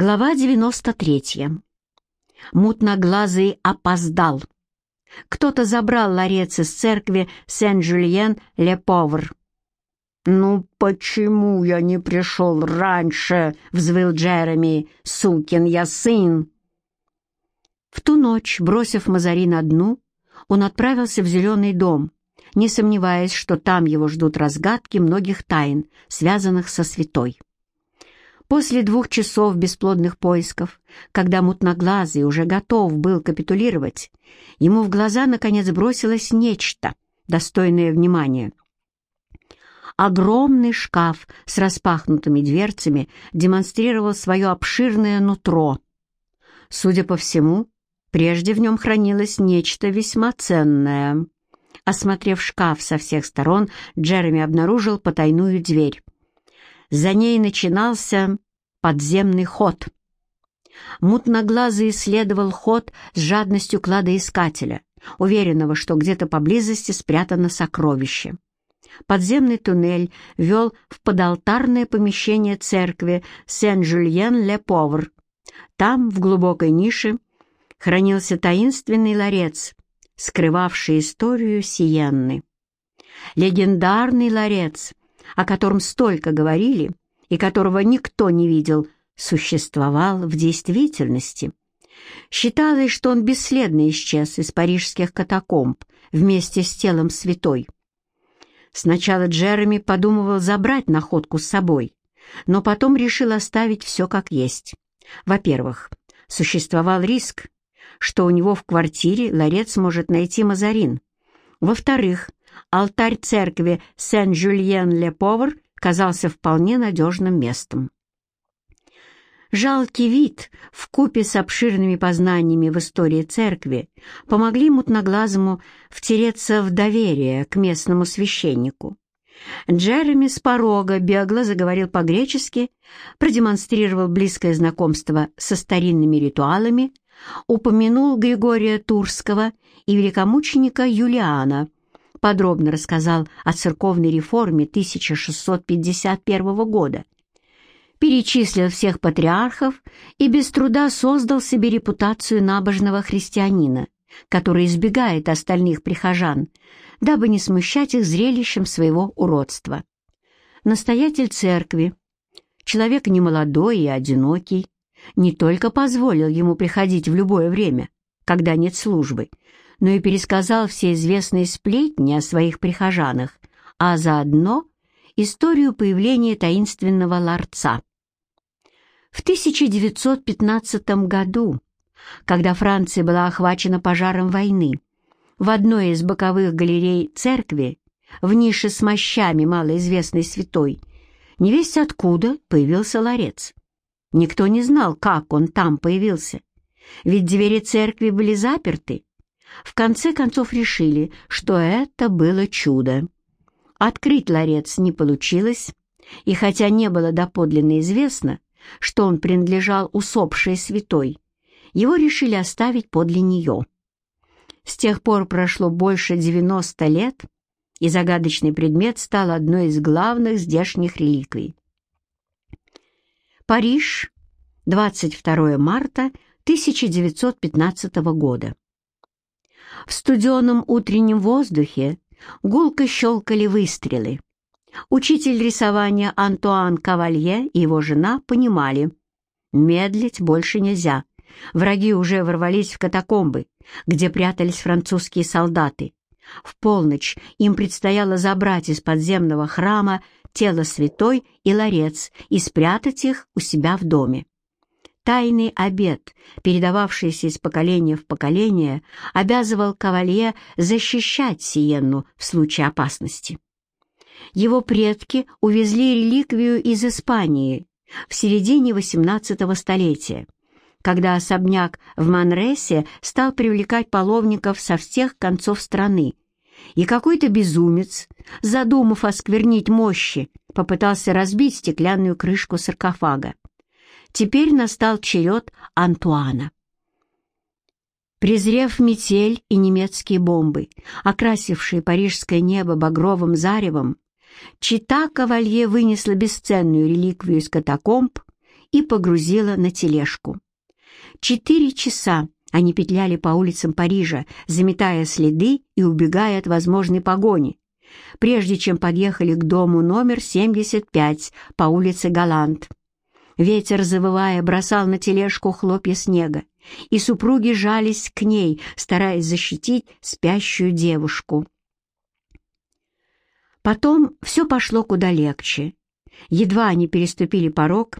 Глава 93. Мутноглазый опоздал. Кто-то забрал ларец из церкви Сен-Жюльен-Ле-Повр. «Ну почему я не пришел раньше?» — взвыл Джереми. «Сукин я сын!» В ту ночь, бросив Мазари на дну, он отправился в Зеленый дом, не сомневаясь, что там его ждут разгадки многих тайн, связанных со святой. После двух часов бесплодных поисков, когда мутноглазый уже готов был капитулировать, ему в глаза наконец бросилось нечто, достойное внимания. Огромный шкаф с распахнутыми дверцами демонстрировал свое обширное нутро. Судя по всему, прежде в нем хранилось нечто весьма ценное. Осмотрев шкаф со всех сторон, Джереми обнаружил потайную дверь. За ней начинался подземный ход. Мутноглазый исследовал ход с жадностью кладоискателя, уверенного, что где-то поблизости спрятано сокровище. Подземный туннель вел в подалтарное помещение церкви Сен-Жюльен-Ле-Повр. Там, в глубокой нише, хранился таинственный ларец, скрывавший историю Сиенны. Легендарный ларец, о котором столько говорили и которого никто не видел, существовал в действительности. Считалось, что он бесследно исчез из парижских катакомб вместе с телом святой. Сначала Джереми подумывал забрать находку с собой, но потом решил оставить все как есть. Во-первых, существовал риск, что у него в квартире ларец может найти Мазарин. Во-вторых, алтарь церкви Сен-Жюльен-Ле-Повр казался вполне надежным местом. Жалкий вид в купе с обширными познаниями в истории церкви помогли мутноглазому втереться в доверие к местному священнику. Джереми с порога бегло заговорил по-гречески, продемонстрировал близкое знакомство со старинными ритуалами, упомянул Григория Турского и великомученика Юлиана, подробно рассказал о церковной реформе 1651 года перечислил всех патриархов и без труда создал себе репутацию набожного христианина, который избегает остальных прихожан, дабы не смущать их зрелищем своего уродства. Настоятель церкви, человек немолодой и одинокий, не только позволил ему приходить в любое время, когда нет службы, но и пересказал все известные сплетни о своих прихожанах, а заодно историю появления таинственного ларца. В 1915 году, когда Франция была охвачена пожаром войны, в одной из боковых галерей церкви, в нише с мощами малоизвестной святой, невесть откуда появился ларец. Никто не знал, как он там появился, ведь двери церкви были заперты. В конце концов решили, что это было чудо. Открыть ларец не получилось, и хотя не было доподлинно известно, что он принадлежал усопшей святой, его решили оставить подле нее. С тех пор прошло больше 90 лет, и загадочный предмет стал одной из главных здешних реликвий. Париж, 22 марта 1915 года. В студеном утреннем воздухе гулко щелкали выстрелы. Учитель рисования Антуан Кавалье и его жена понимали, медлить больше нельзя. Враги уже ворвались в катакомбы, где прятались французские солдаты. В полночь им предстояло забрать из подземного храма тело святой и ларец и спрятать их у себя в доме. Тайный обет, передававшийся из поколения в поколение, обязывал кавалье защищать Сиенну в случае опасности. Его предки увезли реликвию из Испании в середине XVIII столетия, когда особняк в Манресе стал привлекать паломников со всех концов страны, и какой-то безумец, задумав осквернить мощи, попытался разбить стеклянную крышку саркофага. Теперь настал черед Антуана. Презрев метель и немецкие бомбы, окрасившие парижское небо багровым заревом, Чита Кавалье вынесла бесценную реликвию из катакомб и погрузила на тележку. Четыре часа они петляли по улицам Парижа, заметая следы и убегая от возможной погони, прежде чем подъехали к дому номер 75 по улице Галант. Ветер, завывая, бросал на тележку хлопья снега, и супруги жались к ней, стараясь защитить спящую девушку. Потом все пошло куда легче. Едва они переступили порог,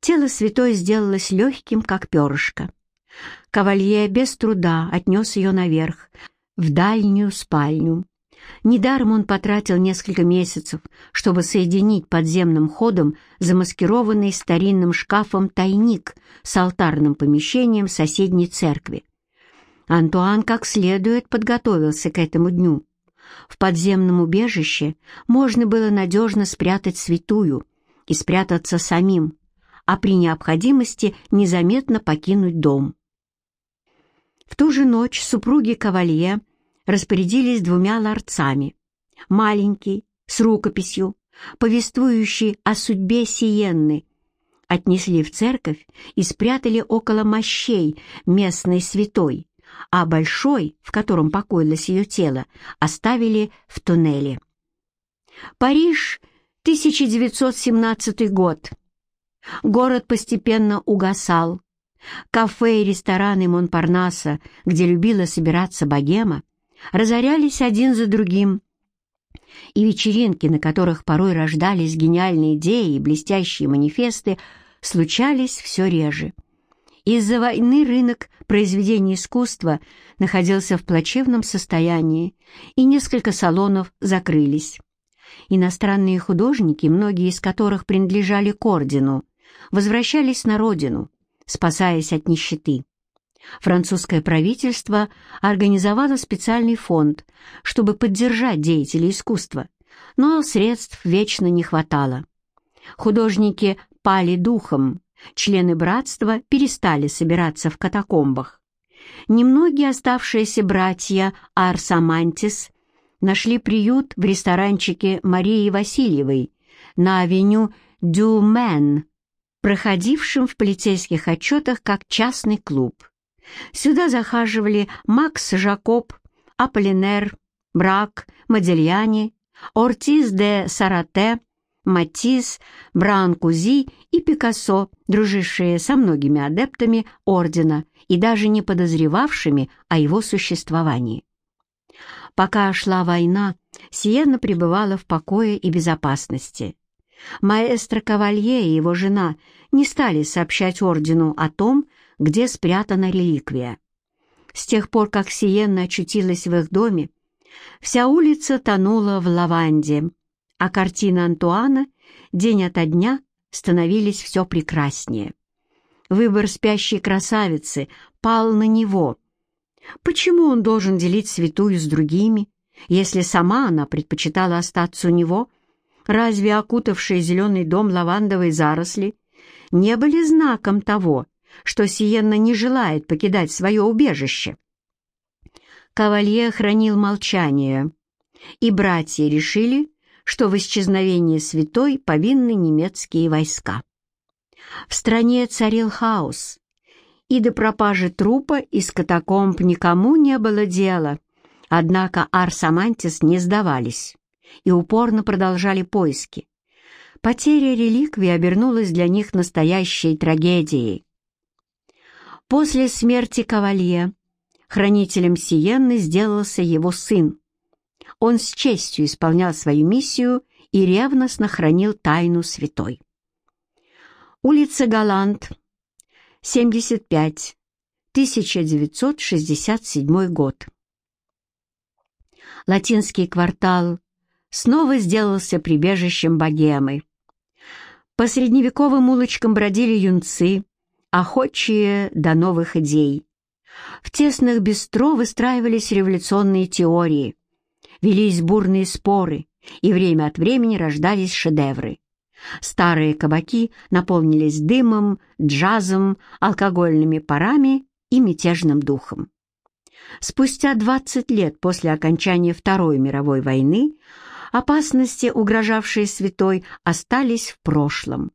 тело святой сделалось легким, как перышко. Кавалье без труда отнес ее наверх, в дальнюю спальню. Недаром он потратил несколько месяцев, чтобы соединить подземным ходом замаскированный старинным шкафом тайник с алтарным помещением соседней церкви. Антуан как следует подготовился к этому дню. В подземном убежище можно было надежно спрятать святую и спрятаться самим, а при необходимости незаметно покинуть дом. В ту же ночь супруги Кавалье распорядились двумя ларцами. Маленький, с рукописью, повествующий о судьбе Сиенны, отнесли в церковь и спрятали около мощей местной святой, а большой, в котором покоилось ее тело, оставили в туннеле. Париж, 1917 год. Город постепенно угасал. Кафе и рестораны Монпарнаса, где любила собираться богема, разорялись один за другим. И вечеринки, на которых порой рождались гениальные идеи и блестящие манифесты, случались все реже. Из-за войны рынок произведений искусства находился в плачевном состоянии, и несколько салонов закрылись. Иностранные художники, многие из которых принадлежали к ордену, возвращались на родину, спасаясь от нищеты. Французское правительство организовало специальный фонд, чтобы поддержать деятелей искусства, но средств вечно не хватало. Художники пали духом, члены братства перестали собираться в катакомбах. Немногие оставшиеся братья Арсамантис нашли приют в ресторанчике Марии Васильевой на авеню Дюмен, проходившем в полицейских отчетах как частный клуб. Сюда захаживали Макс Жакоб, Аполлинер, Брак, Модельяни, Ортиз де Сарате, Матисс, Бранкузи и Пикассо, дружившие со многими адептами ордена и даже не подозревавшими о его существовании. Пока шла война, Сиена пребывала в покое и безопасности. Маэстро Кавалье и его жена не стали сообщать ордену о том, где спрятана реликвия. С тех пор, как Сиенна очутилась в их доме, вся улица тонула в лаванде, а картины Антуана день ото дня становились все прекраснее. Выбор спящей красавицы пал на него. Почему он должен делить святую с другими, если сама она предпочитала остаться у него? Разве окутавшие зеленый дом лавандовые заросли не были знаком того, что Сиенна не желает покидать свое убежище? Кавалье хранил молчание, и братья решили, что в исчезновении святой повинны немецкие войска. В стране царил хаос, и до пропажи трупа из катакомб никому не было дела. Однако Арсамантис не сдавались и упорно продолжали поиски. Потеря реликвии обернулась для них настоящей трагедией. После смерти Кавалье хранителем Сиенны сделался его сын, он с честью исполнял свою миссию и ревностно хранил тайну святой. Улица Галант, 75, 1967 год. Латинский квартал снова сделался прибежищем богемы. По средневековым улочкам бродили юнцы, охочие до новых идей. В тесных бистро выстраивались революционные теории – велись бурные споры, и время от времени рождались шедевры. Старые кабаки наполнились дымом, джазом, алкогольными парами и мятежным духом. Спустя 20 лет после окончания Второй мировой войны опасности, угрожавшие святой, остались в прошлом.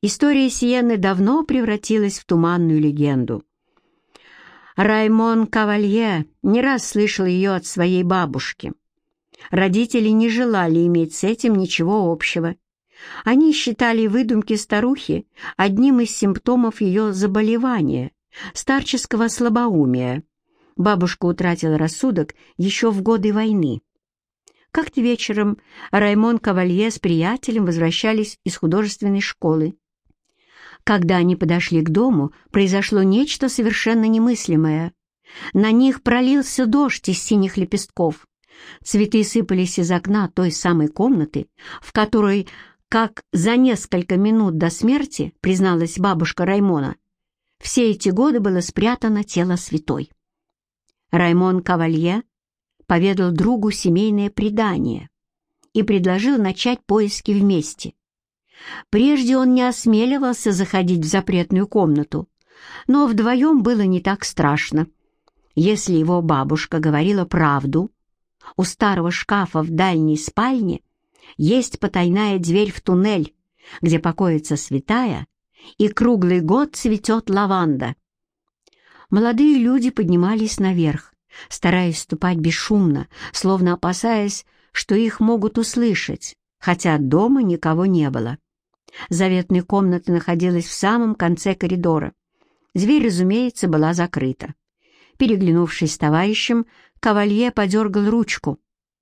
История Сиены давно превратилась в туманную легенду. Раймон Кавалье не раз слышал ее от своей бабушки. Родители не желали иметь с этим ничего общего. Они считали выдумки старухи одним из симптомов ее заболевания, старческого слабоумия. Бабушка утратила рассудок еще в годы войны. Как-то вечером Раймон Кавалье с приятелем возвращались из художественной школы. Когда они подошли к дому, произошло нечто совершенно немыслимое. На них пролился дождь из синих лепестков. Цветы сыпались из окна той самой комнаты, в которой, как за несколько минут до смерти, призналась бабушка Раймона, все эти годы было спрятано тело святой. Раймон Кавалье поведал другу семейное предание и предложил начать поиски вместе. Прежде он не осмеливался заходить в запретную комнату, но вдвоем было не так страшно. Если его бабушка говорила правду, у старого шкафа в дальней спальне есть потайная дверь в туннель, где покоится святая, и круглый год цветет лаванда. Молодые люди поднимались наверх, стараясь ступать бесшумно, словно опасаясь, что их могут услышать, хотя дома никого не было. Заветная комната находилась в самом конце коридора. Дверь, разумеется, была закрыта. Переглянувшись с товарищем, кавалье подергал ручку,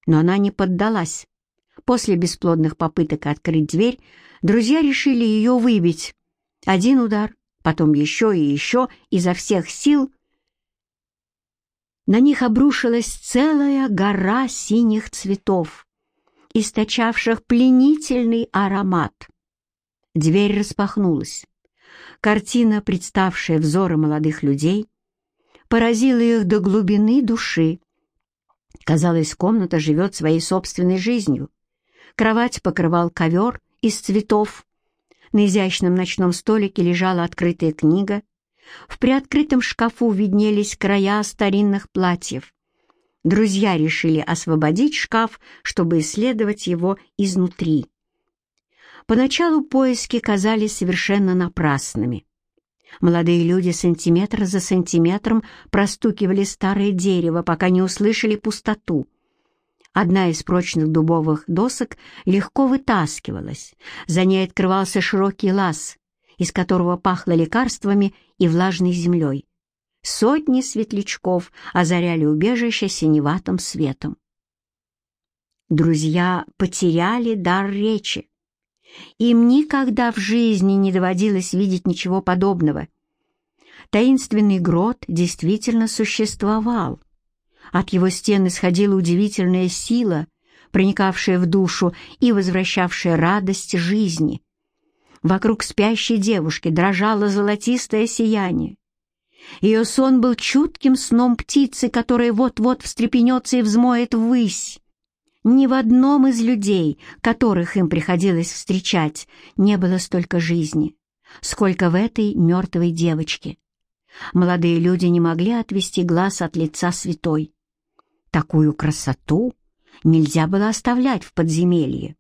но она не поддалась. После бесплодных попыток открыть дверь, друзья решили ее выбить. Один удар, потом еще и еще, изо всех сил. На них обрушилась целая гора синих цветов, источавших пленительный аромат. Дверь распахнулась. Картина, представшая взоры молодых людей, поразила их до глубины души. Казалось, комната живет своей собственной жизнью. Кровать покрывал ковер из цветов. На изящном ночном столике лежала открытая книга. В приоткрытом шкафу виднелись края старинных платьев. Друзья решили освободить шкаф, чтобы исследовать его изнутри. Поначалу поиски казались совершенно напрасными. Молодые люди сантиметр за сантиметром простукивали старое дерево, пока не услышали пустоту. Одна из прочных дубовых досок легко вытаскивалась, за ней открывался широкий лаз, из которого пахло лекарствами и влажной землей. Сотни светлячков озаряли убежище синеватым светом. Друзья потеряли дар речи. Им никогда в жизни не доводилось видеть ничего подобного. Таинственный грот действительно существовал. От его стен исходила удивительная сила, проникавшая в душу и возвращавшая радость жизни. Вокруг спящей девушки дрожало золотистое сияние. Ее сон был чутким сном птицы, которая вот-вот встрепенется и взмоет ввысь. Ни в одном из людей, которых им приходилось встречать, не было столько жизни, сколько в этой мертвой девочке. Молодые люди не могли отвести глаз от лица святой. Такую красоту нельзя было оставлять в подземелье.